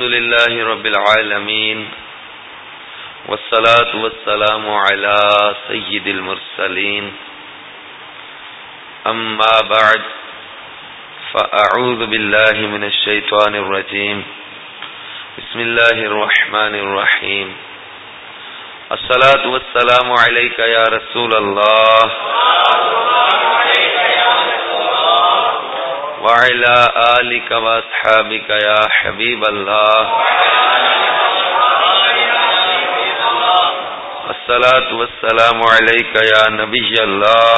الحمد لله رب العالمين والصلاة والسلام على سيد المرسلين. أما بعد، فأعوذ بالله من الشيطان الرجيم. بسم الله الرحمن الرحيم. الصلاة والسلام عليك يا رسول الله. وعلى آلك وأصحابك يا حبيب الله. الصلاة والسلام عليك يا نبي الله.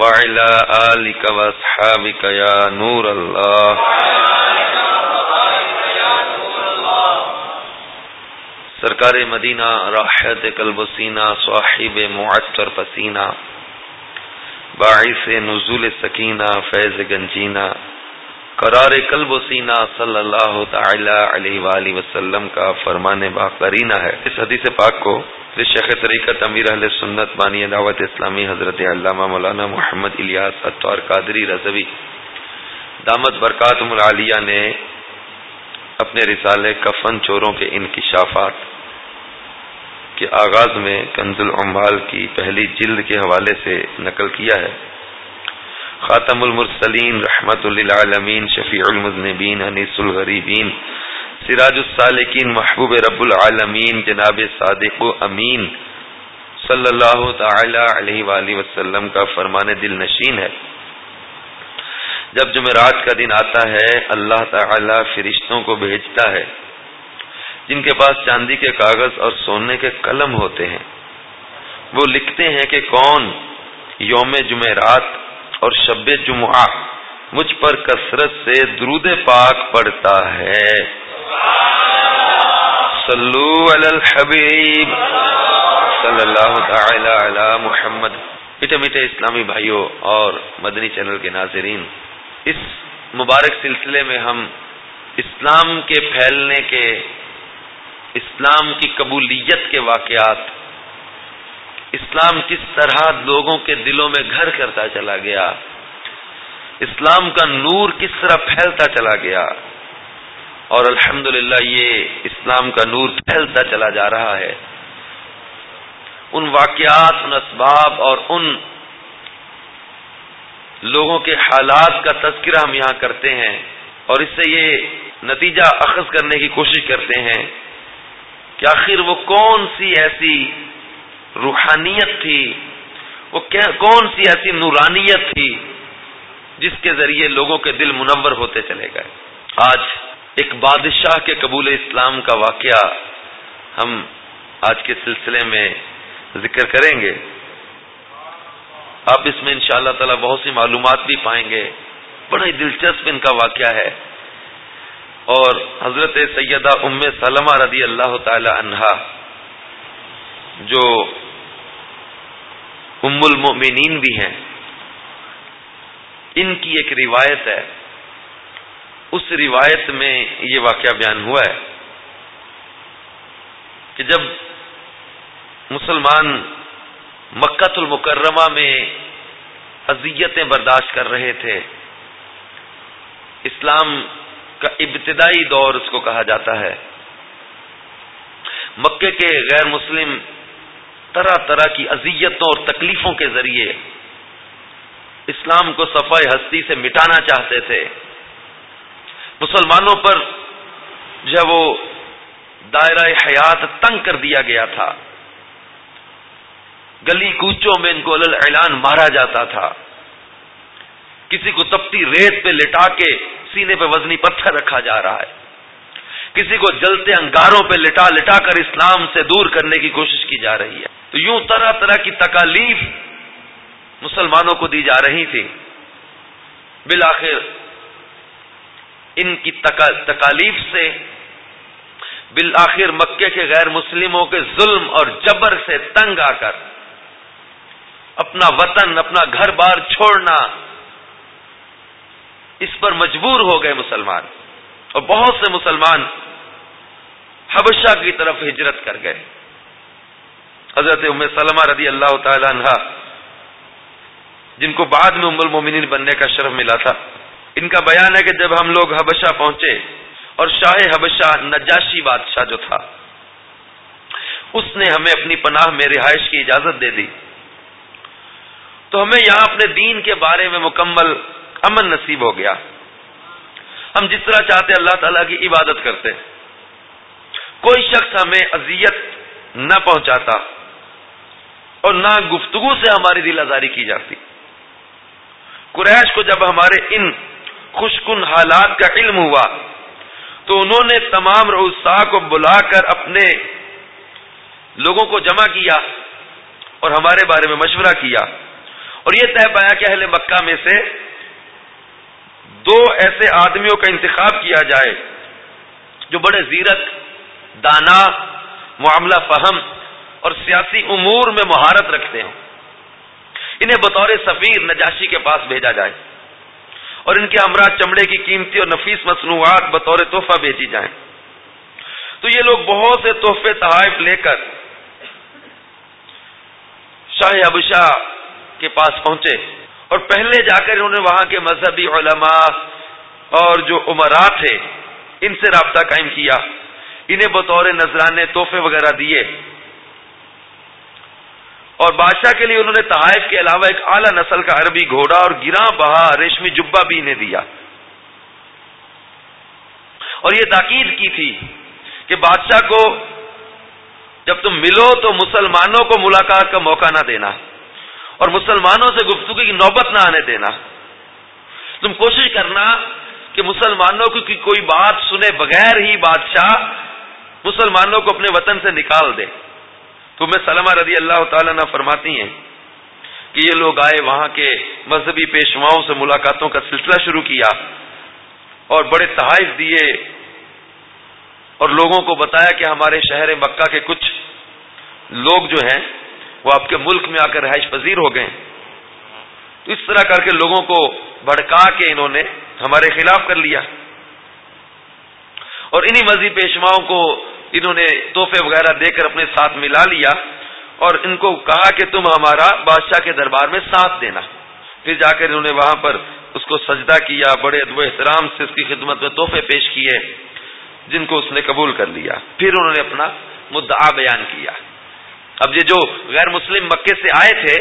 وعلى آلك وأصحابك يا نور الله. سرکار مدینہ راحت قلب و سینہ صاحب معطر پسینہ باعث نزول سکینہ، فیض گنجینہ، قرار قلب و سینہ صلی اللہ تعالی علیہ وآلہ وسلم کا فرمان باقرینہ ہے۔ اس حدیث پاک کو شیخ طریقت امیر اہل سنت بانی دعوت اسلامی حضرت علامہ مولانا محمد الیاس اطور قادری رضوی، دامت برکات العالیہ نے اپنے رسالے کفن چوروں کے انکشافات کے آغاز میں کنز العمال کی پہلی جلد کے حوالے سے نقل کیا ہے۔ خاتم المرسلین رحمت للعالمین شفیع المذنبین انیس الغریبین، سراج السالکین محبوب رب العالمین جناب صادق و امین صلی اللہ تعالی علیہ وآلہ وسلم کا فرمان دل نشین ہے۔ جب جمعرات کا دن آتا ہے، اللہ تعالی فرشتوں کو بھیجتا ہے۔ جن کے پاس چاندی کے کاغذ اور سونے کے قلم ہوتے ہیں۔ وہ لکھتے ہیں کہ کون یوم جمعرات اور شب جمعہ مجھ پر کثرت سے درود پاک پڑتا ہے۔ صلو علی الحبیب۔ صلی اللہ تعالی علی محمد۔ میٹھے میٹھے اسلامی بھائیوں اور مدنی چینل کے ناظرین، اس مبارک سلسلے میں ہم اسلام کے پھیلنے کے اسلام کی قبولیت کے واقعات، اسلام کس طرح لوگوں کے دلوں میں گھر کرتا چلا گیا، اسلام کا نور کس طرح پھیلتا چلا گیا، اور الحمد یہ اسلام کا نور پھیلتا چلا جا رہا ہے۔ ان واقعات، ان اسباب اور ان لوگوں کے حالات کا تذکرہ ہم یہاں کرتے ہیں، اور اس سے یہ نتیجہ اخذ کرنے کی کوشش کرتے ہیں۔ کہ آخر وہ کون سی ایسی روحانیت تھی؟ وہ کون سی ایسی نورانیت تھی جس کے ذریعے لوگوں کے دل منور ہوتے چلے گئے؟ آج ایک بادشاہ کے قبول اسلام کا واقعہ ہم آج کے سلسلے میں ذکر کریں گے۔ آپ اس میں انشاءاللہ اللہ تعالی بہت سی معلومات بھی پائیں گے۔ بڑا ہی دلچسپ ان کا واقعہ ہے۔ اور حضرت سیدہ ام سلمہ رضی اللہ تعالی عنہا، جو ام المؤمنین بھی ہیں، ان کی ایک روایت ہے۔ اس روایت میں یہ واقعہ بیان ہوا ہے کہ جب مسلمان مکت المکرمہ میں اذیتیں برداشت کر رہے تھے، اسلام کا ابتدائی دور اس کو کہا جاتا ہے۔ مکے کے غیر مسلم طرح طرح کی اذیتوں اور تکلیفوں کے ذریعے اسلام کو صفائی ہستی سے مٹانا چاہتے تھے۔ مسلمانوں پر جب وہ دائرہ حیات تنگ کر دیا گیا تھا۔ گلی کوچوں میں ان کو اعلان مارا جاتا تھا۔ کسی کو تپتی ریت پہ لٹا کے سینے پہ وزنی پتھر رکھا جا رہا ہے۔ کسی کو جلتے انگاروں پہ لٹا لٹا کر اسلام سے دور کرنے کی کوشش کی جا رہی ہے۔ تو یوں طرح طرح کی تکالیف مسلمانوں کو دی جا رہی تھی۔ بالآخر ان کی تکالیف سے بالآخر مکے کے غیر مسلموں کے ظلم اور جبر سے تنگ آ کر اپنا وطن، اپنا گھر بار چھوڑنا اس پر مجبور ہو گئے مسلمان اور بہت سے مسلمان حبشہ کی طرف ہجرت کر گئے۔ حضرت ام سلمہ رضی اللہ تعالی عنہ جن کو بعد میں ام المومنین بننے کا شرف ملا تھا، ان کا بیان ہے کہ جب ہم لوگ حبشہ پہنچے اور شاہ حبشہ نجاشی بادشاہ جو تھا، اس نے ہمیں اپنی پناہ میں رہائش کی اجازت دے دی۔ تو ہمیں یہاں اپنے دین کے بارے میں مکمل امن نصیب ہو گیا۔ ہم جس طرح چاہتے اللہ تعالیٰ کی عبادت کرتے کوئی شخص ہمیں اذیت نہ پہنچاتا اور نہ گفتگو سے ہماری دل آزاری کی جاتی۔ قریش کو جب ہمارے ان خوشکن حالات کا علم ہوا تو انہوں نے تمام روسا کو بلا کر اپنے لوگوں کو جمع کیا اور ہمارے بارے میں مشورہ کیا۔ اور یہ طے پایا کہ اہل مکہ میں سے دو ایسے آدمیوں کا انتخاب کیا جائے جو بڑے زیرت دانا، معاملہ فہم اور سیاسی امور میں مہارت رکھتے ہوں۔ انہیں بطور سفیر نجاشی کے پاس بھیجا جائے اور ان کے امراض چمڑے کی قیمتی اور نفیس مصنوعات بطور تحفہ بھیجی جائیں۔ تو یہ لوگ بہت سے تحفے تحائف لے کر شاہ ابشاہ کے پاس پہنچے۔ اور پہلے جا کر انہوں نے وہاں کے مذہبی علماء اور جو عمرا تھے، ان سے رابطہ قائم کیا۔ انہیں بطور نذرانے تحفے وغیرہ دیے۔ اور بادشاہ کے لیے انہوں نے تحائف کے علاوہ ایک اعلی نسل کا عربی گھوڑا اور گراں بہا ریشمی جبا بھی انہیں دیا۔ اور یہ تاکید کی تھی کہ بادشاہ کو جب تم ملو تو مسلمانوں کو ملاقات کا موقع نہ دینا۔ اور مسلمانوں سے گفتگو کی نوبت نہ آنے دینا۔ تم کوشش کرنا کہ مسلمانوں کی کوئی بات سنے بغیر ہی بادشاہ مسلمانوں کو اپنے وطن سے نکال دے۔ تو میں سلمہ رضی اللہ تعالی نہ فرماتی ہیں کہ یہ لوگ آئے وہاں کے مذہبی پیشواؤں سے ملاقاتوں کا سلسلہ شروع کیا اور بڑے تحائف دیے اور لوگوں کو بتایا کہ ہمارے شہر مکہ کے کچھ لوگ جو ہیں وہ آپ کے ملک میں آ کر رہائش پذیر ہو گئے تو اس طرح کر کے لوگوں کو بھڑکا کے انہوں نے ہمارے خلاف کر لیا اور انہی مذہبی پیشواؤں کو انہوں نے تحفے وغیرہ دے کر اپنے ساتھ ملا لیا اور ان کو کہا کہ تم ہمارا بادشاہ کے دربار میں ساتھ دینا۔ پھر جا کر انہوں نے وہاں پر اس کو سجدہ کیا، بڑے ادب احترام سے اس کی خدمت میں تحفے پیش کیے، جن کو اس نے قبول کر لیا۔ پھر انہوں نے اپنا مدعا بیان کیا۔ اب یہ جو غیر مسلم مکے سے آئے تھے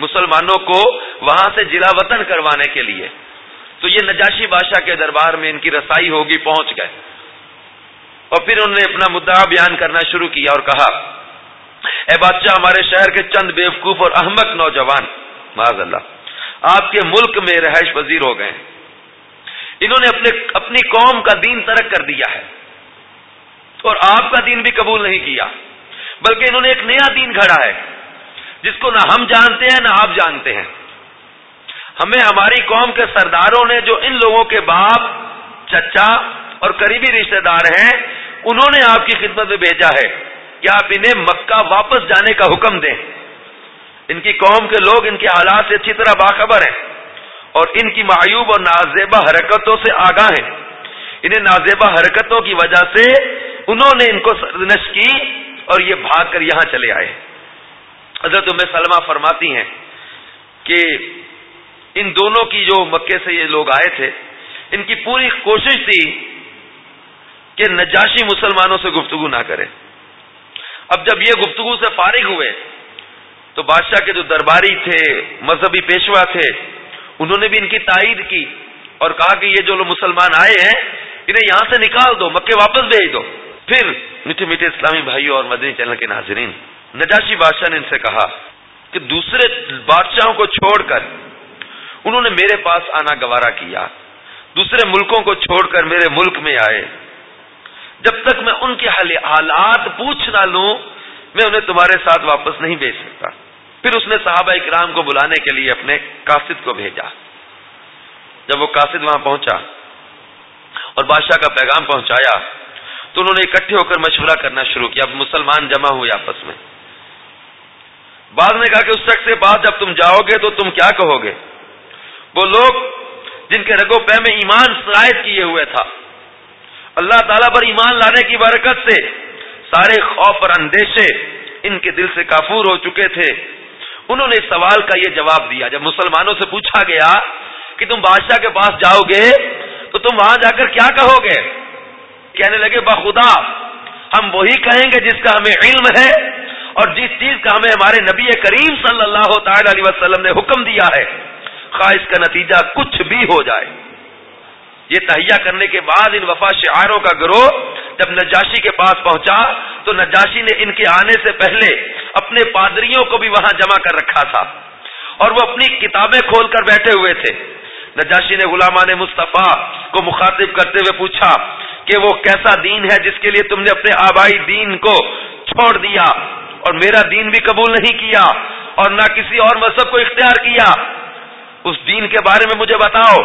مسلمانوں کو وہاں سے جلا وطن کروانے کے لیے، تو یہ نجاشی بادشاہ کے دربار میں ان کی رسائی ہوگی، پہنچ گئے۔ اور پھر انہوں نے اپنا مدعا بیان کرنا شروع کیا اور کہا، اے بادشاہ، ہمارے شہر کے چند بیوقوف اور احمد نوجوان، معاذ اللہ، آپ کے ملک میں رہائش پذیر ہو گئے۔ انہوں نے اپنے، اپنی قوم کا دین ترک کر دیا ہے اور آپ کا دین بھی قبول نہیں کیا۔ بلکہ انہوں نے ایک نیا دین کھڑا ہے، جس کو نہ ہم جانتے ہیں، نہ آپ جانتے ہیں۔ ہمیں ہماری قوم کے سرداروں نے جو ان لوگوں کے باپ، چچا اور قریبی رشتہ دار ہیں، انہوں نے آپ کی خدمت میں بھیجا ہے۔ کہ آپ انہیں مکہ واپس جانے کا حکم دیں۔ ان کی قوم کے لوگ ان کے حالات سے اچھی طرح باخبر ہیں اور ان کی معیوب اور نازیبہ حرکتوں سے آگاہ ہیں۔ انہیں نازیبہ حرکتوں کی وجہ سے انہوں نے ان کو سرنش کی۔ اور یہ بھاگ کر یہاں چلے آئے۔ حضرت میں سلمہ فرماتی ہیں کہ ان دونوں کی جو مکے سے یہ لوگ آئے تھے، ان کی پوری کوشش تھی کہ نجاشی مسلمانوں سے گفتگو نہ کرے اب جب یہ گفتگو سے فارغ ہوئے، تو بادشاہ کے جو درباری تھے، مذہبی پیشوا تھے، انہوں نے بھی ان کی تائید کی اور کہا کہ یہ جو لوگ مسلمان آئے ہیں، انہیں یہاں سے نکال دو، مکے واپس بھیج دو۔ پھر میٹھے میٹھے اسلامی بھائیوں اور مدنی چینل کے ناظرین، نجاشی بادشاہ نے ان سے کہا کہ دوسرے بادشاہوں کو چھوڑ کر انہوں نے میرے پاس آنا گوارا کیا، دوسرے ملکوں کو چھوڑ کر میرے ملک میں آئے۔ جب تک میں ان کے حالات پوچھ نہ لوں، میں انہیں تمہارے ساتھ واپس نہیں بھیج سکتا۔ پھر اس نے صحابہ اکرام کو بلانے کے لیے اپنے قاصد کو بھیجا۔ جب وہ قاصد وہاں پہنچا اور بادشاہ کا پیغام پہنچایا تو انہوں نے اکٹھے ہو کر مشورہ کرنا شروع کیا، اب مسلمان جمع ہوئے آپس میں۔ بعض نے کہا کہ اس شخص کے بعد جب تم جاؤ گے تو تم کیا کہو گے؟ وہ لوگ جن کے رگو پہ میں ایمان شرائط کیے ہوئے تھا۔ اللہ تعالیٰ پر ایمان لانے کی برکت سے سارے خوف اور اندیشے ان کے دل سے کافور ہو چکے تھے۔ انہوں نے سوال کا یہ جواب دیا۔ جب مسلمانوں سے پوچھا گیا کہ تم بادشاہ کے پاس جاؤ گے تو تم وہاں جا کر کیا کہو گے؟ کہنے لگے بخدا ہم وہی کہیں گے جس کا ہمیں علم ہے اور جس چیز کا ہمیں ہمارے نبی کریم صلی اللہ تعالی علیہ وسلم نے حکم دیا ہے، خواہش کا نتیجہ کچھ بھی ہو جائے. یہ تہیا کرنے کے بعد ان وفا شعاروں کا گروہ جب نجاشی کے پاس پہنچا، تو نجاشی نے ان کے آنے سے پہلے اپنے پادریوں کو بھی وہاں جمع کر رکھا تھا اور وہ اپنی کتابیں کھول کر بیٹھے ہوئے تھے۔ نجاشی نے غلامان مصطفیٰ کو مخاطب کرتے ہوئے پوچھا کہ وہ کیسا دین ہے جس کے لیے تم نے اپنے آبائی دین کو چھوڑ دیا اور میرا دین بھی قبول نہیں کیا اور نہ کسی اور مذہب کو اختیار کیا۔ اس دین کے بارے میں مجھے بتاؤ۔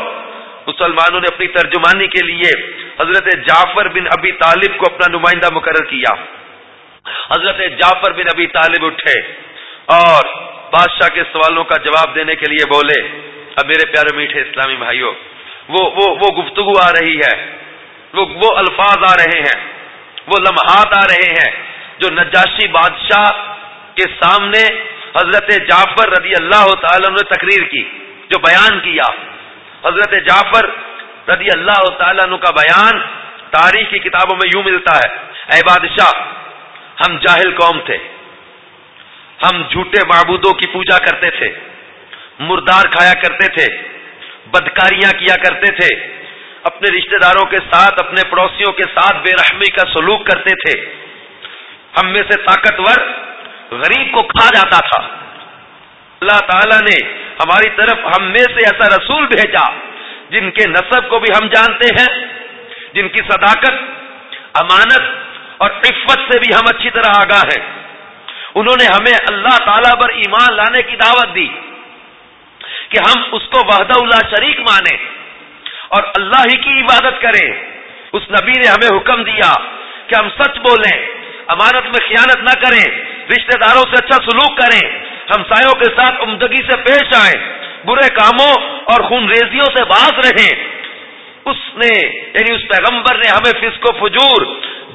مسلمانوں نے اپنی ترجمانی کے لیے حضرت جعفر بن ابی طالب کو اپنا نمائندہ مقرر کیا۔ حضرت جعفر بن ابی طالب اٹھے اور بادشاہ کے سوالوں کا جواب دینے کے لیے بولے۔ اب میرے پیارے میٹھے اسلامی بھائیوں وہ وہ وہ گفتگو آ رہی ہے۔ وہ وہ الفاظ آ رہے ہیں، وہ لمحات آ رہے ہیں جو نجاشی بادشاہ کے سامنے حضرت جعفر رضی اللہ تعالی نے تقریر کی، جو بیان کیا۔ حضرت جعفر رضی اللہ تعالیٰ عنہ کا بیان تاریخ کی کتابوں میں یوں ملتا ہے، اے بادشاہ، ہم جاہل قوم تھے۔ ہم جھوٹے معبودوں کی پوجا کرتے تھے، مردار کھایا کرتے تھے، بدکاریاں کیا کرتے تھے۔ اپنے رشتہ داروں کے ساتھ، اپنے پڑوسیوں کے ساتھ بے رحمی کا سلوک کرتے تھے۔ ہم میں سے طاقتور غریب کو کھا جاتا تھا۔ اللہ تعالی نے ہماری طرف ہم میں سے ایسا رسول بھیجا جن کے نصب کو بھی ہم جانتے ہیں، جن کی صداقت، امانت اور عفت سے بھی ہم اچھی طرح آگاہ ہیں۔ انہوں نے ہمیں اللہ تعالی پر ایمان لانے کی دعوت دی کہ ہم اس کو وحدہ اللہ شریک مانیں۔ اور اللہ ہی کی عبادت کریں اس نبی نے ہمیں حکم دیا کہ ہم سچ بولیں، امانت میں خیانت نہ کریں، رشتہ داروں سے اچھا سلوک کریں۔ ہمسایوں کے ساتھ عمدگی سے پیش آئیں، برے کاموں اور خون ریزیوں سے باز رہیں۔ اس نے یعنی اس پیغمبر نے ہمیں فسق و فجور،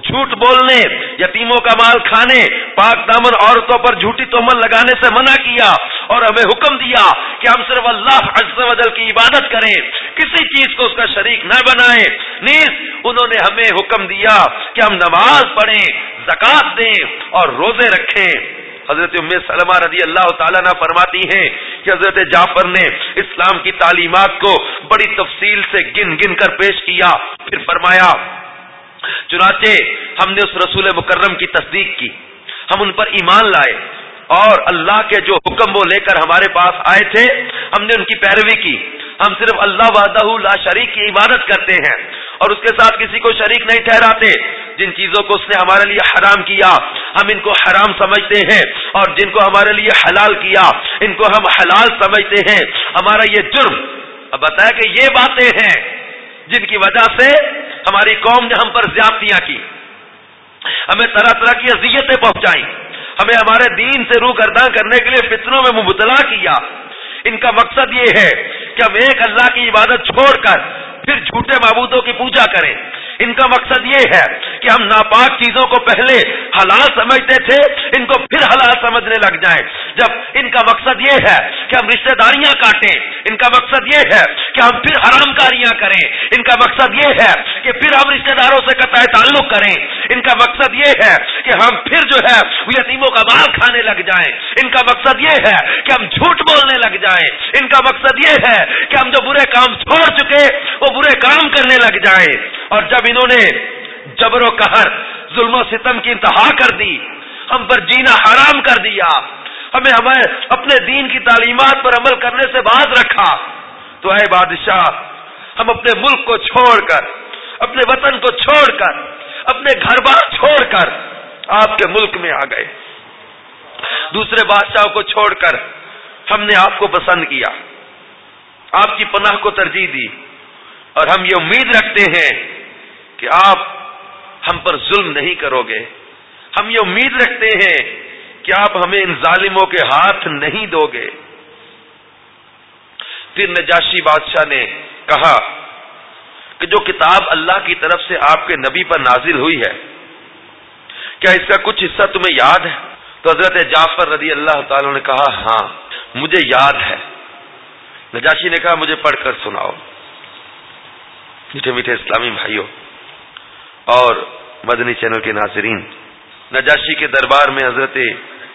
جھوٹ بولنے، یتیموں کا مال کھانے، پاک دامن عورتوں پر جھوٹی تومن لگانے سے منع کیا اور ہمیں حکم دیا کہ ہم صرف اللہ عز و جل کی عبادت کریں، کسی چیز کو اس کا شریک نہ بنائیں۔ نیز، انہوں نے ہمیں حکم دیا کہ ہم نماز پڑھیں زکات دیں اور روزے رکھیں۔ حضرت ام سلمہ رضی اللہ تعالیٰ نہ فرماتی ہیں کہ حضرت جعفر نے اسلام کی تعلیمات کو بڑی تفصیل سے گن گن کر پیش کیا، پھر فرمایا، چنانچہ ہم نے اس رسول مکرم کی تصدیق کی، ہم ان پر ایمان لائے اور اللہ کے جو حکم وہ لے کر ہمارے پاس آئے تھے، ہم نے ان کی پیروی کی۔ ہم صرف اللہ وحدہ لا شریک کی عبادت کرتے ہیں اور اس کے ساتھ کسی کو شریک نہیں ٹھہراتے۔ جن چیزوں کو اس نے ہمارے لیے حرام کیا، ہم ان کو حرام سمجھتے ہیں۔ اور جن کو ہمارے لیے حلال کیا، ان کو ہم حلال سمجھتے ہیں۔ ہمارا یہ جرم، اب بتایا کہ یہ باتیں ہیں جن کی وجہ سے ہماری قوم نے ہم پر زیادتیاں کی۔ ہمیں طرح طرح کی اذیتیں پہنچائیں۔ ہمیں ہمارے دین سے روح گردان کرنے کے لیے فطروں میں مبتلا کیا۔ ان کا مقصد یہ ہے کہ ہم ایک اللہ کی عبادت چھوڑ کر پھر جھوٹے معبودوں کی پوجا کریں ان کا مقصد یہ ہے کہ ہم ناپاک چیزوں کو پہلے حلال سمجھتے تھے، ان کو پھر حلال سمجھنے لگ جائیں۔ جب ان کا مقصد یہ ہے کہ ہم رشتہ داریاں کاٹیں، ان کا مقصد یہ ہے کہ ہم پھر حرام کاریاں کریں۔ ان کا مقصد یہ ہے کہ پھر ہم رشتہ داروں سے قطع تعلق کریں۔ ان کا مقصد یہ ہے کہ ہم پھر جو ہے یتیموں کا مال کھانے لگ جائیں۔ ان کا مقصد یہ ہے کہ ہم جھوٹ بولنے لگ جائیں۔ ان کا مقصد یہ ہے کہ ہم جو برے کام چھوڑ چکے، وہ برے کام کرنے لگ جائیں۔ اور جب انہوں نے جبر و قہر، ظلم و ستم کی انتہا کر دی، ہم پر جینا حرام کر دیا، ہمیں ہمیں اپنے دین کی تعلیمات پر عمل کرنے سے باز رکھا۔ تو اے بادشاہ، ہم اپنے ملک کو چھوڑ کر، اپنے وطن کو چھوڑ کر، اپنے گھر بار چھوڑ کر آپ کے ملک میں آ گئے۔ دوسرے بادشاہ کو چھوڑ کر، ہم نے آپ کو پسند کیا۔ آپ کی پناہ کو ترجیح دی۔ اور ہم یہ امید رکھتے ہیں کہ آپ ہم پر ظلم نہیں کرو گے۔ ہم یہ امید رکھتے ہیں کہ آپ ہمیں ان ظالموں کے ہاتھ نہیں دو گے۔ پھر نجاشی بادشاہ نے کہا کہ جو کتاب اللہ کی طرف سے آپ کے نبی پر نازل ہوئی ہے، کیا اس کا کچھ حصہ تمہیں یاد ہے؟ تو حضرت جعفر رضی اللہ تعالی نے کہا ہاں مجھے یاد ہے۔ نجاشی نے کہا، مجھے پڑھ کر سناؤ۔ میٹھے میٹھے اسلامی بھائیوں اور مدنی چینل کے ناظرین، نجاشی کے دربار میں حضرت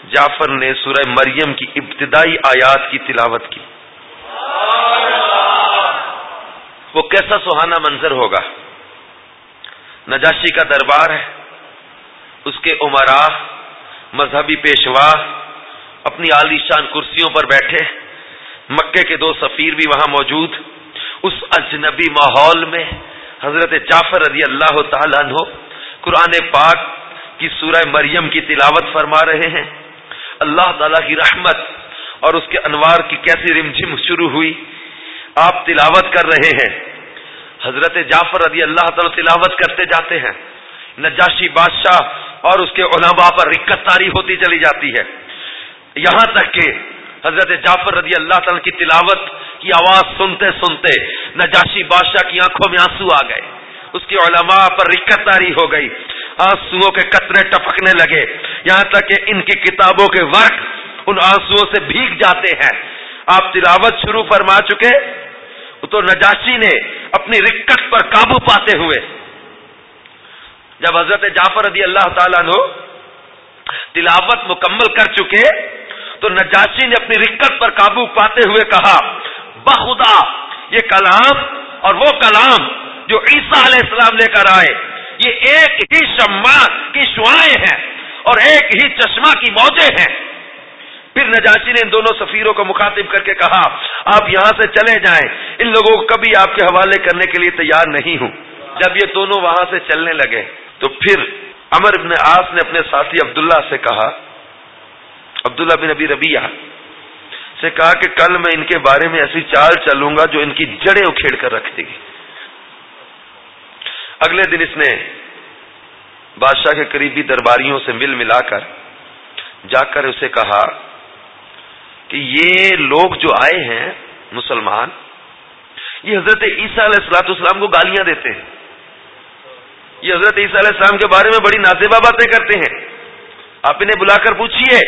جعفر نے سورہ مریم کی ابتدائی آیات کی تلاوت کی۔ وہ کیسا سہانا منظر ہوگا۔ نجاشی کا دربار ہے، اس کے عمرا، مذہبی پیشوا، اپنی عالی شان کرسیوں پر بیٹھے، مکے کے دو سفیر بھی وہاں موجود۔ اس اجنبی ماحول میں حضرت جعفر رضی اللہ تعالیٰ عنہ قرآن پاک کی سورہ مریم کی تلاوت فرما رہے ہیں۔ اللہ تعالی کی رحمت اور اس کے انوار کی کیسی رمجھم شروع ہوئی۔ آپ تلاوت کر رہے ہیں۔ حضرت جعفر رضی اللہ تعالی تلاوت کرتے جاتے ہیں۔ نجاشی بادشاہ اور اس کے علماء پر رکت تاری ہوتی چلی جاتی ہے۔ یہاں تک کہ حضرت جعفر رضی اللہ تعالی کی تلاوت کی آواز سنتے سنتے نجاشی بادشاہ کی آنکھوں میں آنسو آ گئے۔ اس کی علماء پر رکت تاری ہو گئی۔ آنسو کے قطرے ٹپکنے لگے۔ یہاں تک کہ ان کی کتابوں کے ورق ان آنسو سے بھیگ جاتے ہیں۔ آپ تلاوت شروع فرما چکے تو نجاشی نے اپنی رکت پر قابو پاتے ہوئے جب حضرت جعفر رضی اللہ تعالیٰ نو تلاوت مکمل کر چکے تو نجاشی نے اپنی رکت پر قابو پاتے ہوئے کہا بخدا یہ کلام اور وہ کلام جو عیسیٰ علیہ السلام لے کر آئے، یہ ایک ہی شما کی شعائیں ہیں اور ایک ہی چشمہ کی موجیں ہیں. پھر نجاشی نے ان دونوں سفیروں کو مخاطب کر کے کہا، آپ یہاں سے چلے جائیں، ان لوگوں کو کبھی آپ کے حوالے کرنے کے لیے تیار نہیں ہوں۔ جب یہ دونوں وہاں سے چلنے لگے، تو پھر امر ابن آس نے اپنے ساتھی عبداللہ سے کہا عبداللہ بن ابی ربیہ سے کہا کہ کل میں ان کے بارے میں ایسی چال چلوں گا جو ان کی جڑیں اکھیڑ کر رکھ دے گی۔ اگلے دن اس نے بادشاہ کے قریبی درباریوں سے مل ملا کر جا کر اسے کہا کہ یہ لوگ جو آئے ہیں مسلمان، یہ حضرت عیسیٰ علیہ السلاۃ اسلام کو گالیاں دیتے ہیں۔ یہ حضرت عیسیٰ علیہ السلام کے بارے میں بڑی نازیبا باتیں کرتے ہیں۔ آپ انہیں بلا کر پوچھیے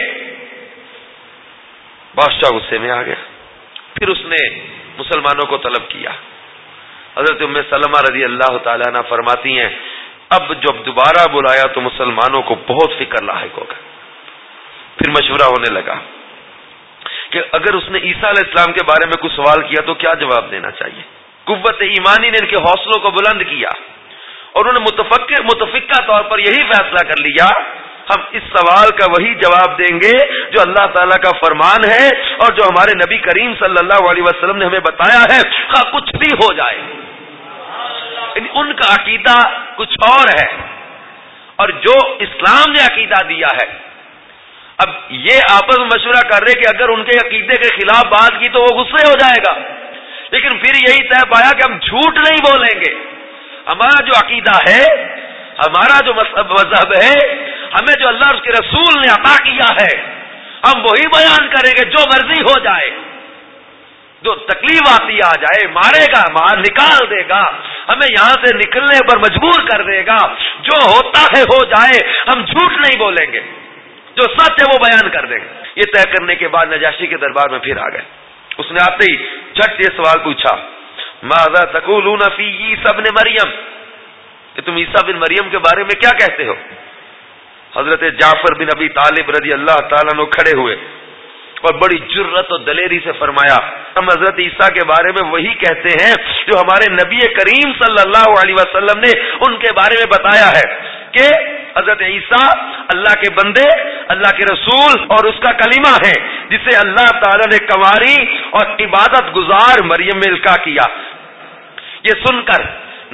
بادشاہ غصے میں آ گیا۔ پھر اس نے مسلمانوں کو طلب کیا۔ حضرت ام سلمہ رضی اللہ تعالیٰ نہ فرماتی ہیں، اب جب دوبارہ بلایا تو مسلمانوں کو بہت فکر لاحق ہوگا۔ پھر مشورہ ہونے لگا کہ اگر اس نے عیسیٰ علیہ السلام کے بارے میں کچھ سوال کیا تو کیا جواب دینا چاہیے؟ قوت ایمانی نے ان کے حوصلوں کو بلند کیا اور انہوں نے متفق متفقہ طور پر یہی فیصلہ کر لیا ہم اس سوال کا وہی جواب دیں گے جو اللہ تعالیٰ کا فرمان ہے اور جو ہمارے نبی کریم صلی اللہ علیہ وسلم نے ہمیں بتایا ہے۔ ہاں کچھ بھی ہو جائے یعنی ان کا عقیدہ کچھ اور ہے۔ اور جو اسلام نے عقیدہ دیا ہے۔ اب یہ آپس میں مشورہ کر رہے کہ اگر ان کے عقیدے کے خلاف بات کی تو وہ غصے ہو جائے گا۔ لیکن پھر یہی طے پایا کہ ہم جھوٹ نہیں بولیں گے۔ ہمارا جو عقیدہ ہے ہمارا جو مذہب ہے، ہمیں جو اللہ اس کے رسول نے عطا کیا ہے، ہم وہی بیان کریں گے جو مرضی ہو جائے۔ جو تکلیف آتی آ جائے، مارے گا، مار نکال دے گا۔ ہمیں یہاں سے نکلنے پر مجبور کر دے گا۔ جو ہوتا ہے ہو جائے، ہم جھوٹ نہیں بولیں گے۔ جو سچ ہے وہ بیان کر دیں گے۔ یہ طے کرنے کے بعد نجاشی کے دربار میں پھر آ گئے۔ اس نے آتے ہی جھٹ یہ سوال پوچھا ماضا تکول فی سب نے مریم؟ کہ تم عیسا بن مریم کے بارے میں کیا کہتے ہو؟ حضرت جعفر بن ابی طالب رضی اللہ تعالیٰ نے کھڑے ہوئے اور بڑی جرت اور دلیری سے فرمایا، ہم حضرت عیسیٰ کے بارے میں وہی کہتے ہیں جو ہمارے نبی کریم صلی اللہ علیہ وسلم نے ان کے بارے میں بتایا ہے کہ حضرت عیسیٰ اللہ کے بندے، اللہ کے رسول اور اس کا کلمہ ہے جسے اللہ تعالی نے کماری اور عبادت گزار مریم میں کیا۔ یہ سن کر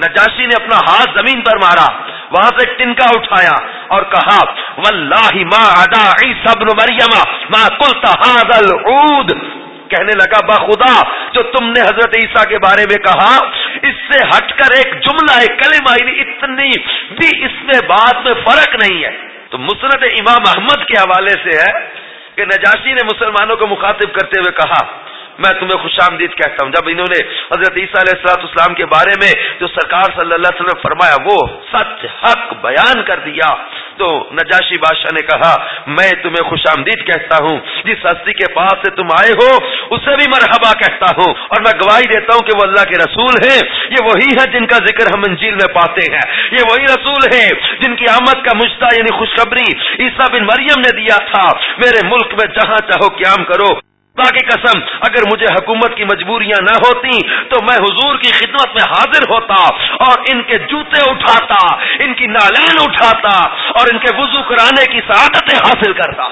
نجاشی نے اپنا ہاتھ زمین پر مارا، وہاں سے ٹنکا اٹھایا اور کہا، واللہ ما ادا عیسی ابن مریم، ما قلت هذا العود. کہنے لگا بخدا جو تم نے حضرت عیسیٰ کے بارے میں کہا، اس سے ہٹ کر ایک جملہ، ایک کلمہ یعنی اتنی بھی اس میں بات میں فرق نہیں ہے۔ تو مسرت امام احمد کے حوالے سے ہے کہ نجاشی نے مسلمانوں کو مخاطب کرتے ہوئے کہا میں تمہیں خوش آمدید کہتا ہوں۔ جب انہوں نے حضرت عیسیٰ علیہ السلاط اسلام کے بارے میں جو سرکار صلی اللہ علیہ وسلم فرمایا، وہ سچ حق بیان کر دیا، تو نجاشی بادشاہ نے کہا، میں تمہیں خوش آمدید کہتا ہوں، جس ہستی کے پاس سے تم آئے ہو، اسے بھی مرحبا کہتا ہوں۔ اور میں گواہی دیتا ہوں کہ وہ اللہ کے رسول ہیں۔ یہ وہی ہے جن کا ذکر ہم انجیل میں پاتے ہیں۔ یہ وہی رسول ہیں جن کی آمد کا مشتہ یعنی خوشخبری عیسا بن مریم نے دیا تھا۔ میرے ملک میں جہاں چاہو قیام کرو۔ باقی قسم، اگر مجھے حکومت کی مجبوریاں نہ ہوتی، تو میں حضور کی خدمت میں حاضر ہوتا اور ان کے جوتے اٹھاتا، ان کی نالین اٹھاتا اور ان کے وضو کرانے کی سعادتیں حاصل کرتا۔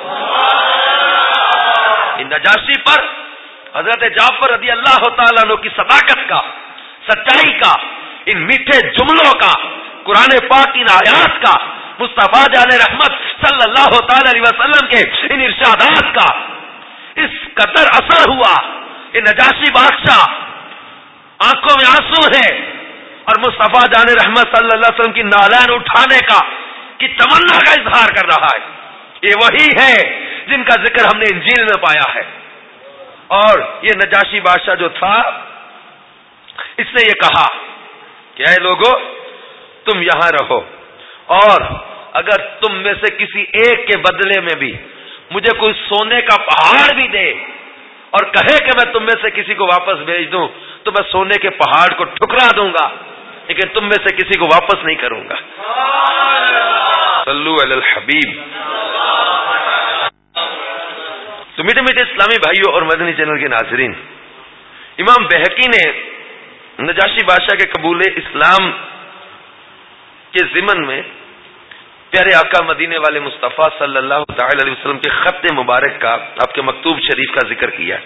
ان نجاشی پر حضرت جعفر رضی اللہ تعالیٰ عنہ کی صداقت کا، سچائی کا، ان میٹھے جملوں کا، قرآن پاک ان آیات کا، مصطفیٰ جان رحمت صلی اللہ تعالی علیہ وسلم کے ان ارشادات کا۔ اس قدر اثر ہوا یہ نجاشی بادشاہ آنکھوں میں آنسو ہے اور مصطفیٰ جان رحمت صلی اللہ علیہ وسلم کی نالین اٹھانے کا کی تمنا کا اظہار کر رہا ہے۔ یہ وہی ہے جن کا ذکر ہم نے انجیل میں پایا ہے۔ اور یہ نجاشی بادشاہ جو تھا، اس نے یہ کہا کہ اے لوگوں تم یہاں رہو۔ اور اگر تم میں سے کسی ایک کے بدلے میں بھی مجھے کوئی سونے کا پہاڑ بھی دے اور کہے کہ میں تم میں سے کسی کو واپس بھیج دوں، تو میں سونے کے پہاڑ کو ٹھکرا دوں گا، لیکن تم میں سے کسی کو واپس نہیں کروں گا۔ صلو علی الحبیب۔ تو میٹھے میٹھے اسلامی بھائیوں اور مدنی چینل کے ناظرین، امام بحقی نے نجاشی بادشاہ کے قبول اسلام کے ضمن میں پیارے آقا مدینے والے مصطفیٰ صلی اللہ تعالی علیہ وسلم کے خط مبارک کا آپ کے مکتوب شریف کا ذکر کیا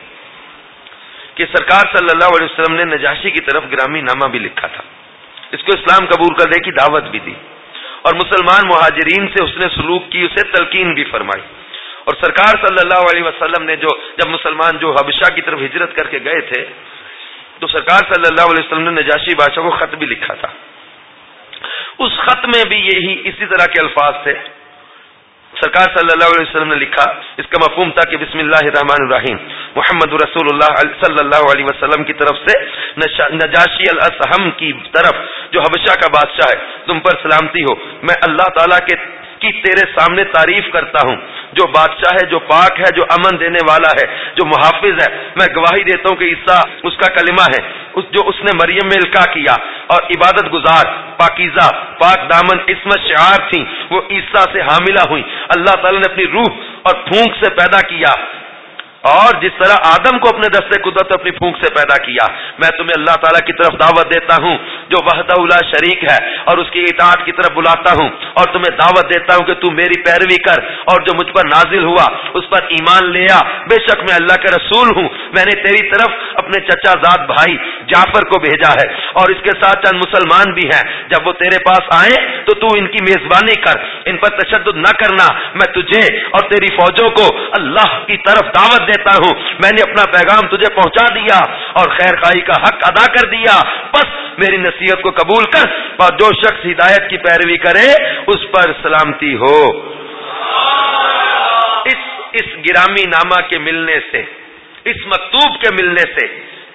کہ سرکار صلی اللہ علیہ وسلم نے نجاشی کی طرف گرامی نامہ بھی لکھا تھا۔ اس کو اسلام قبول کرنے کی دعوت بھی دی۔ اور مسلمان مہاجرین سے اس نے سلوک کی، اسے تلقین بھی فرمائی۔ اور سرکار صلی اللہ علیہ وسلم نے جو، جب مسلمان جو حبشہ کی طرف ہجرت کر کے گئے تھے، تو سرکار صلی اللہ علیہ وسلم نے نجاشی بادشاہ کو خط بھی لکھا تھا۔ اس خط میں بھی یہی اسی طرح کے الفاظ تھے۔ سرکار صلی اللہ علیہ وسلم نے لکھا، اس کا مفہوم تھا کہ بسم اللہ الرحمن الرحیم۔ محمد رسول اللہ صلی اللہ علیہ وسلم کی طرف سے نجاشی الاسحم کی طرف، جو حبشہ کا بادشاہ ہے، تم پر سلامتی ہو۔ میں اللہ تعالیٰ کے کی تیرے سامنے تعریف کرتا ہوں۔ جو بادشاہ ہے، جو پاک ہے، جو امن دینے والا ہے، جو محافظ ہے۔ میں گواہی دیتا ہوں کہ عیسیٰ اس کا کلمہ ہے، اس جو اس نے مریم میں القا کیا۔ اور عبادت گزار، پاکیزہ، پاک دامن، عصمت شعار تھی وہ عیسیٰ سے حاملہ ہوئی اللہ تعالی نے اپنی روح اور پھونک سے پیدا کیا۔ اور جس طرح آدم کو اپنے دستے قدرت اپنی پھونک سے پیدا کیا، میں تمہیں اللہ تعالیٰ کی طرف دعوت دیتا ہوں، جو وحدہ اللہ شریک ہے، اور اس کی اطاعت کی طرف بلاتا ہوں، اور تمہیں دعوت دیتا ہوں کہ تم میری پیروی کر، اور جو مجھ پر نازل ہوا، اس پر ایمان لیا بے شک میں اللہ کے رسول ہوں، میں نے تیری طرف اپنے چچا زاد بھائی جعفر کو بھیجا ہے، اور اس کے ساتھ چند مسلمان بھی ہیں۔ جب وہ تیرے پاس آئے تو تو ان کی میزبانی کر، ان پر تشدد نہ کرنا، میں تجھے اور تیری فوجوں کو اللہ کی طرف دعوت دیتا ہوں۔ میں نے اپنا پیغام تجھے پہنچا دیا اور خیر خائی کا حق ادا کر دیا۔ بس میری نصیحت کو قبول کر۔ اور جو شخص ہدایت کی پیروی کرے، اس پر سلامتی ہو۔ اس اس گرامی نامہ کے ملنے سے، اس مکتوب کے ملنے سے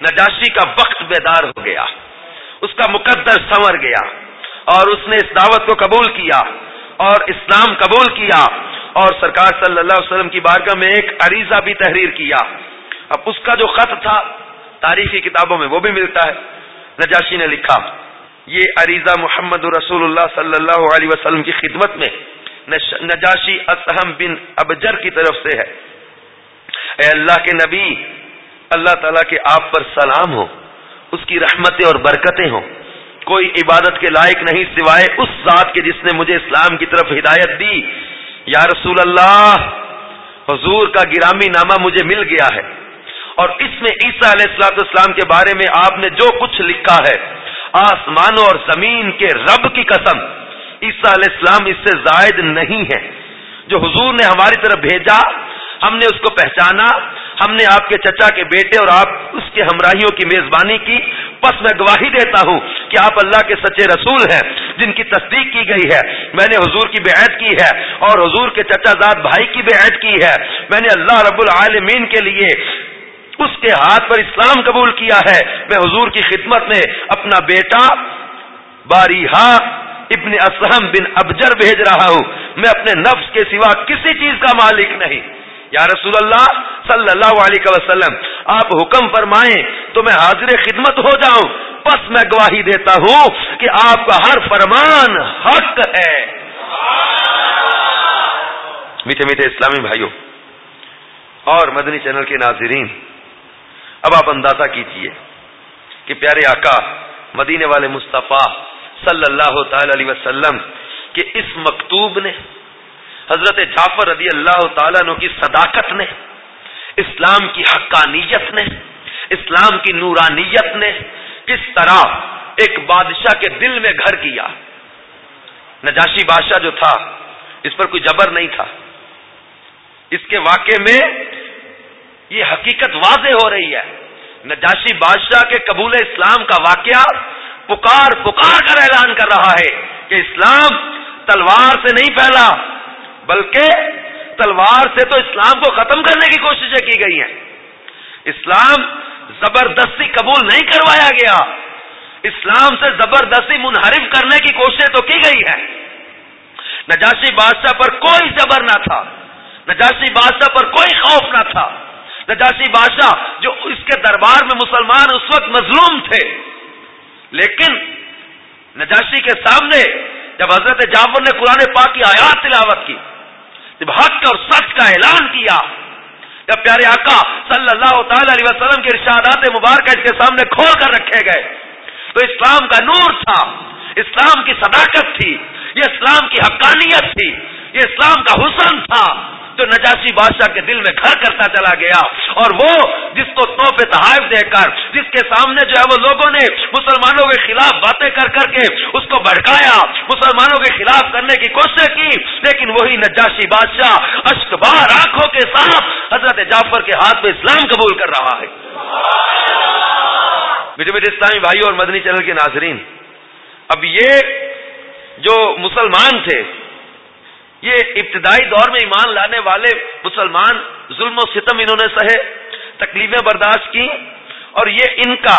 نجاشی کا وقت بیدار ہو گیا۔ اس کا مقدر سنور گیا۔ اور اس نے اس دعوت کو قبول کیا۔ اور اسلام قبول کیا اور سرکار صلی اللہ علیہ وسلم کی بارگاہ میں ایک عریضہ بھی تحریر کیا۔ اب اس کا جو خط تھا، تاریخی کتابوں میں وہ بھی ملتا ہے۔ نجاشی نے لکھا، یہ عریضہ محمد رسول اللہ صلی اللہ علیہ وسلم کی خدمت میں نجاشی اسہم بن ابجر کی طرف سے ہے۔ اے اللہ کے نبی، اللہ تعالیٰ کے آپ پر سلام ہو، اس کی رحمتیں اور برکتیں ہوں۔ کوئی عبادت کے لائق نہیں سوائے اس ذات کے جس نے مجھے اسلام کی طرف ہدایت دی۔ یا رسول اللہ، حضور کا گرامی نامہ مجھے مل گیا ہے۔ اور اس میں عیسیٰ علیہ السلاط اسلام کے بارے میں آپ نے جو کچھ لکھا ہے، آسمانوں اور زمین کے رب کی قسم، عیسیٰ علیہ السلام اس سے زائد نہیں ہے۔ جو حضور نے ہماری طرف بھیجا، ہم نے اس کو پہچانا۔ ہم نے آپ کے چچا کے بیٹے اور آپ اس کے ہمراہیوں کی میزبانی کی، بس میں گواہی دیتا ہوں کہ آپ اللہ کے سچے رسول ہیں، جن کی تصدیق کی گئی ہے۔ میں نے حضور کی بیعت کی ہے اور حضور کے چچا زاد بھائی کی بیعت کی ہے۔ میں نے اللہ رب العالمین کے لیے اس کے ہاتھ پر اسلام قبول کیا ہے۔ میں حضور کی خدمت میں اپنا بیٹا باری ابن اسلم بن ابجر بھیج رہا ہوں۔ میں اپنے نفس کے سوا کسی چیز کا مالک نہیں۔ یا رسول اللہ صلی اللہ علیہ وسلم، آپ حکم فرمائیں تو میں حاضر خدمت ہو جاؤں۔ بس میں گواہی دیتا ہوں کہ آپ کا ہر فرمان حق ہے۔ میٹھے میٹھے اسلامی بھائیوں، اور مدنی چینل کے ناظرین، اب آپ اندازہ کیجیے کہ پیارے آقا مدینے والے مصطفیٰ صلی اللہ تعالی علیہ وسلم کے اس مکتوب نے حضرت جعفر رضی اللہ تعالیٰ عنہ کی صداقت نے، اسلام کی حقانیت نے، اسلام کی نورانیت نے کس طرح ایک بادشاہ کے دل میں گھر کیا۔ نجاشی بادشاہ جو تھا، اس پر کوئی جبر نہیں تھا۔ اس کے واقعے میں یہ حقیقت واضح ہو رہی ہے۔ نجاشی بادشاہ کے قبول اسلام کا واقعہ پکار پکار کر اعلان کر رہا ہے کہ اسلام تلوار سے نہیں پھیلا۔ بلکہ تلوار سے تو اسلام کو ختم کرنے کی کوششیں کی گئی ہیں۔ اسلام زبردستی قبول نہیں کروایا گیا۔ اسلام سے زبردستی منحرف کرنے کی کوشش تو کی گئی ہے نجاشی بادشاہ پر کوئی جبر نہ تھا۔ نجاشی بادشاہ پر کوئی خوف نہ تھا۔ نجاشی بادشاہ جو اس کے دربار میں مسلمان اس وقت مظلوم تھے۔ لیکن نجاشی کے سامنے جب حضرت جعفر نے قرآن پاک کی آیات تلاوت کی جب حق اور سچ کا اعلان کیا۔ جب پیارے آقا صلی اللہ تعالی علیہ وسلم کے ارشادات مبارکہ اس کے سامنے کھول کر رکھے گئے۔ تو اسلام کا نور تھا۔ اسلام کی صداقت تھی۔ یہ اسلام کی حقانیت تھی۔ یہ اسلام کا حسن تھا۔ جو نجاسی بادشاہ کے دل میں گھر کرتا چلا گیا اور وہ جس کو توپ تحائف دے کر، جس کے سامنے جو ہے وہ لوگوں نے مسلمانوں کے خلاف باتیں کر کر کے اس کو بھڑکایا، مسلمانوں کے خلاف کرنے کی کوشش کی، لیکن وہی نجاشی بادشاہ اشکبار آنکھوں کے ساتھ حضرت جعفر کے ہاتھ میں اسلام قبول کر رہا ہے۔ میرے میرے اسلامی بھائی اور مدنی چینل کے ناظرین، اب یہ جو مسلمان تھے یہ ابتدائی دور میں ایمان لانے والے مسلمان ظلم و ستم انہوں نے سہے، تکلیفیں برداشت کی اور یہ ان کا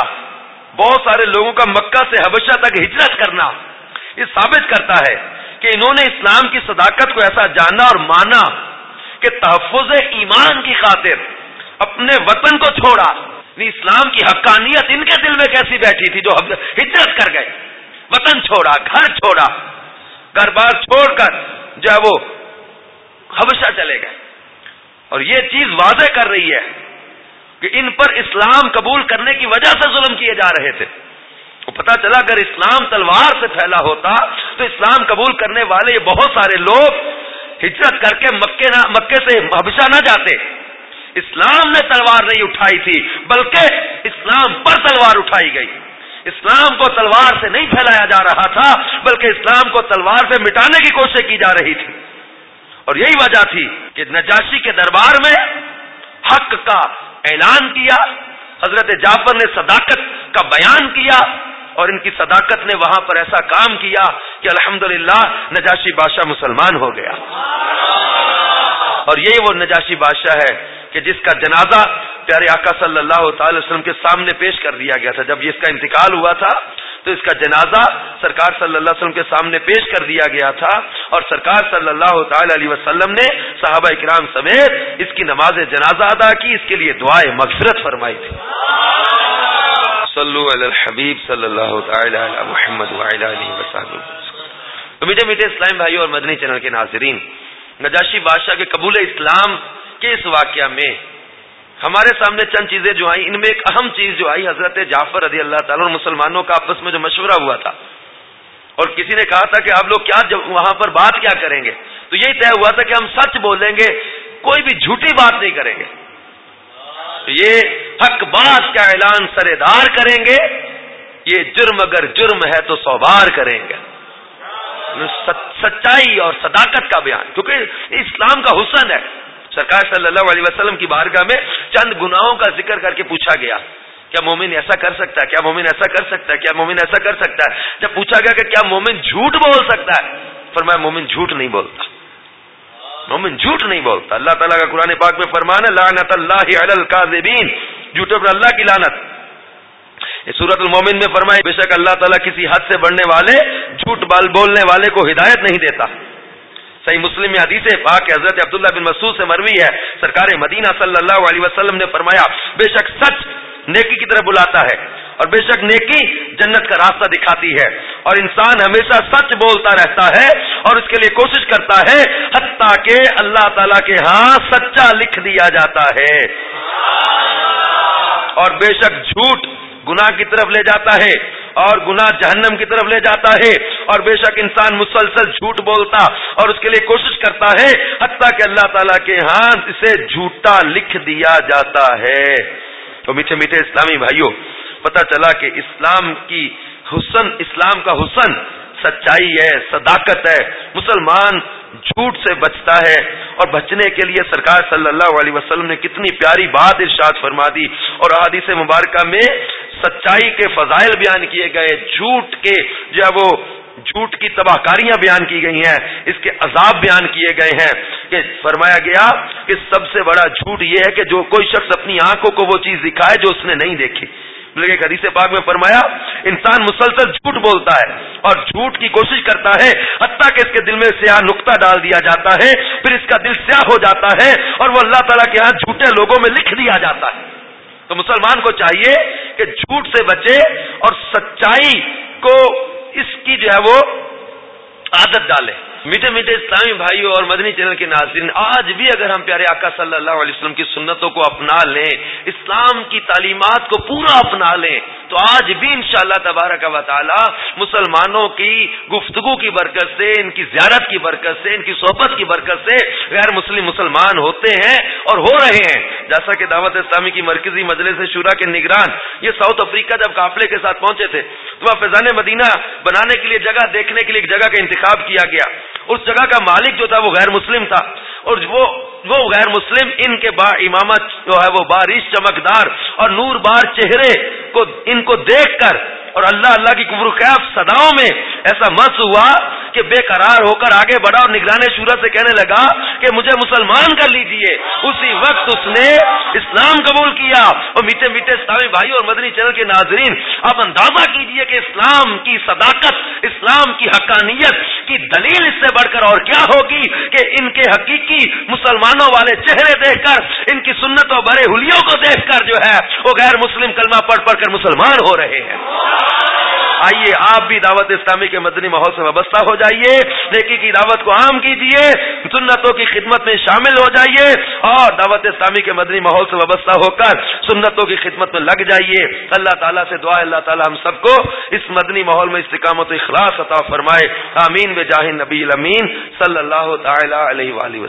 بہت سارے لوگوں کا مکہ سے حبشہ تک ہجرت کرنا یہ ثابت کرتا ہے کہ انہوں نے اسلام کی صداقت کو ایسا جانا اور مانا کہ تحفظ ایمان کی خاطر اپنے وطن کو چھوڑا۔ یعنی اسلام کی حقانیت ان کے دل میں کیسی بیٹھی تھی جو ہجرت کر گئے۔ وطن چھوڑا، گھر چھوڑا۔ گھر بار چھوڑ کر جو ہے وہ حبشہ چلے گئے۔ اور یہ چیز واضح کر رہی ہے کہ ان پر اسلام قبول کرنے کی وجہ سے ظلم کیے جا رہے تھے۔ وہ پتا چلا اگر اسلام تلوار سے پھیلا ہوتا تو اسلام قبول کرنے والے یہ بہت سارے لوگ ہجرت کر کے مکے نہ مکے سے حبشہ نہ جاتے۔ اسلام نے تلوار نہیں اٹھائی تھی، بلکہ اسلام پر تلوار اٹھائی گئی۔ اسلام کو تلوار سے نہیں پھیلایا جا رہا تھا، بلکہ اسلام کو تلوار سے مٹانے کی کوشش کی جا رہی تھی۔ اور یہی وجہ تھی کہ نجاشی کے دربار میں حق کا اعلان کیا، حضرت جعفر نے صداقت کا بیان کیا اور ان کی صداقت نے وہاں پر ایسا کام کیا کہ الحمدللہ نجاشی بادشاہ مسلمان ہو گیا۔ اور یہی وہ نجاشی بادشاہ ہے کہ جس کا جنازہ پیارے آقا صلی اللہ تعالی وسلم کے سامنے پیش کر دیا گیا تھا۔ جب اس کا انتقال ہوا تھا، تو اس کا جنازہ سرکار صلی اللہ علیہ وسلم کے سامنے پیش کر دیا گیا تھا اور سرکار صلی اللہ تعالی علیہ وسلم نے صحابہ اکرام سمیت اس کی نماز جنازہ ادا کی۔ اس کے لیے دعائیں مغفرت فرمائی تھی۔ صلو علی الحبیب صلی اللہ تعالی علی محمد تو میٹھے میٹھے اسلام بھائی اور مدنی چینل کے ناظرین، نجاشی بادشاہ کے قبول اسلام کے اس واقعہ میں ہمارے سامنے چند چیزیں جو آئیں، ان میں ایک اہم چیز جو آئی، حضرت جعفر رضی اللہ تعالیٰ اور مسلمانوں کا آپس میں جو مشورہ ہوا تھا۔ اور کسی نے کہا تھا کہ آپ لوگ کیا وہاں پر بات کیا کریں گے؟ تو یہی طے ہوا تھا کہ ہم سچ بولیں گے، کوئی بھی جھوٹی بات نہیں کریں گے۔ یہ حق بات کا اعلان سرے دار کریں گے۔ یہ جرم اگر جرم ہے تو سوبار کریں گے۔ سچائی اور صداقت کا بیان، کیونکہ اسلام کا حسن ہے۔ سرکار صلی اللہ علیہ وسلم کی بارگاہ میں چند گناہوں کا ذکر کر کے پوچھا گیا۔ کیا مومن ایسا کر سکتا ہے؟ کیا مومن ایسا کر سکتا ہے؟ کیا مومن ایسا کر سکتا ہے؟ جب پوچھا گیا کہ کیا مومن جھوٹ بول سکتا ہے؟ فرمایا مومن جھوٹ نہیں بولتا۔ مومن جھوٹ نہیں بولتا۔ اللہ تعالیٰ کا قرآن پاک میں فرمانا لعنت اللہ علی الکاذبین۔ جھوٹے پر اللہ کی لانت سورت المومن میں فرمائے بے شک اللہ تعالیٰ کسی حد سے بڑھنے والے، جھوٹ بال بولنے والے کو ہدایت نہیں دیتا۔ صحیح مسلم میں حدیث پاک حضرت عبداللہ بن مسعود سے مروی ہے۔ سرکار مدینہ صلی اللہ علیہ وسلم نے فرمایا، بے شک سچ نیکی کی طرف بلاتا ہے اور بے شک نیکی جنت کا راستہ دکھاتی ہے۔ اور انسان ہمیشہ سچ بولتا رہتا ہے اور اس کے لیے کوشش کرتا ہے، حتیٰ کہ اللہ تعالی کے ہاں سچا لکھ دیا جاتا ہے۔ اور بے شک جھوٹ گناہ کی طرف لے جاتا ہے اور گناہ جہنم کی طرف لے جاتا ہے اور بے شک انسان مسلسل جھوٹ بولتا اور اس کے لیے کوشش کرتا ہے، حتیٰ کہ اللہ تعالیٰ کے ہاتھ اسے جھوٹا لکھ دیا جاتا ہے۔ تو میٹھے میٹھے اسلامی بھائیوں، پتہ چلا کہ اسلام کی حسن، اسلام کا حسن سچائی ہے، صداقت ہے۔ مسلمان جھوٹ سے بچتا ہے اور بچنے کے لیے سرکار صلی اللہ علیہ وسلم نے کتنی پیاری بات ارشاد فرما دی اور حادث مبارکہ میں سچائی کے فضائل بیان کیے گئے، جھوٹ کے جو وہ جھوٹ کی تباہ کاریاں بیان کی گئی ہیں، اس کے عذاب بیان کیے گئے ہیں کہ فرمایا گیا کہ سب سے بڑا جھوٹ یہ ہے کہ جو کوئی شخص اپنی آنکھوں کو وہ چیز دکھائے جو اس نے نہیں دیکھی۔ بلکہ حدیث پاک میں فرمایا، انسان مسلسل جھوٹ بولتا ہے اور جھوٹ کی کوشش کرتا ہے، حتیٰ کہ اس کے دل میں سیاہ نقطہ ڈال دیا جاتا ہے، پھر اس کا دل سیاہ ہو جاتا ہے اور وہ اللہ تعالیٰ کے ہاں جھوٹے لوگوں میں لکھ دیا جاتا ہے۔ تو مسلمان کو چاہیے کہ جھوٹ سے بچے اور سچائی کو اس کی جو ہے وہ عادت ڈالے۔ میٹھے میٹھے اسلامی بھائیوں اور مدنی چینل کے ناظرین، آج بھی اگر ہم پیارے آقا صلی اللہ علیہ وسلم کی سنتوں کو اپنا لیں، اسلام کی تعلیمات کو پورا اپنا لیں تو آج بھی انشاءاللہ شاء اللہ تبارک و تعالی مسلمانوں کی گفتگو کی برکت سے، ان کی زیارت کی برکت سے، ان کی صحبت کی برکت سے غیر مسلم مسلمان ہوتے ہیں اور ہو رہے ہیں۔ جیسا کہ دعوت اسلامی کی مرکزی مجلس شورا کے نگران یہ ساؤتھ افریقہ جب قافلے کے ساتھ پہنچے تھے، تو وہاں فیضان مدینہ بنانے کے لیے جگہ دیکھنے کے لیے ایک جگہ کا انتخاب کیا گیا۔ اس جگہ کا مالک جو تھا وہ غیر مسلم تھا۔ اور وہ وہ غیر مسلم ان کے با امامت جو ہے وہ بارش چمکدار اور نور بار چہرے کو ان کو دیکھ کر اور اللہ اللہ کی قبر صداؤں میں ایسا مس ہوا کہ بے قرار ہو کر آگے بڑھا اور نگران شورت سے کہنے لگا کہ مجھے مسلمان کر لیجیے۔ اسی وقت اس نے اسلام قبول کیا۔ اور میٹھے میٹھے اسلامی بھائی اور مدنی چینل کے ناظرین، آپ اندازہ کیجیے کہ اسلام کی صداقت، اسلام کی حقانیت کی دلیل اس سے بڑھ کر اور کیا ہوگی کہ ان کے حقیقی مسلمانوں والے چہرے دیکھ کر، ان کی سنت و بڑے ہولیوں کو دیکھ کر جو ہے، وہ غیر مسلم کلمہ پڑھ پڑھ کر مسلمان ہو رہے ہیں۔ آئیے آپ بھی دعوت اسلامی کے مدنی ماحول سے وابستہ ہو جائیے، نیکی کی دعوت کو عام کیجیے، سنتوں کی خدمت میں شامل ہو جائیے اور دعوت اسلامی کے مدنی ماحول سے وابستہ ہو کر سنتوں کی خدمت میں لگ جائیے۔ اللہ تعالیٰ سے دعا اللہ تعالیٰ ہم سب کو اس مدنی ماحول میں استقامت و اخلاص عطا فرمائے۔ آمین۔ بے جاہ نبی امین صلی اللہ تعالی علیہ وسلم۔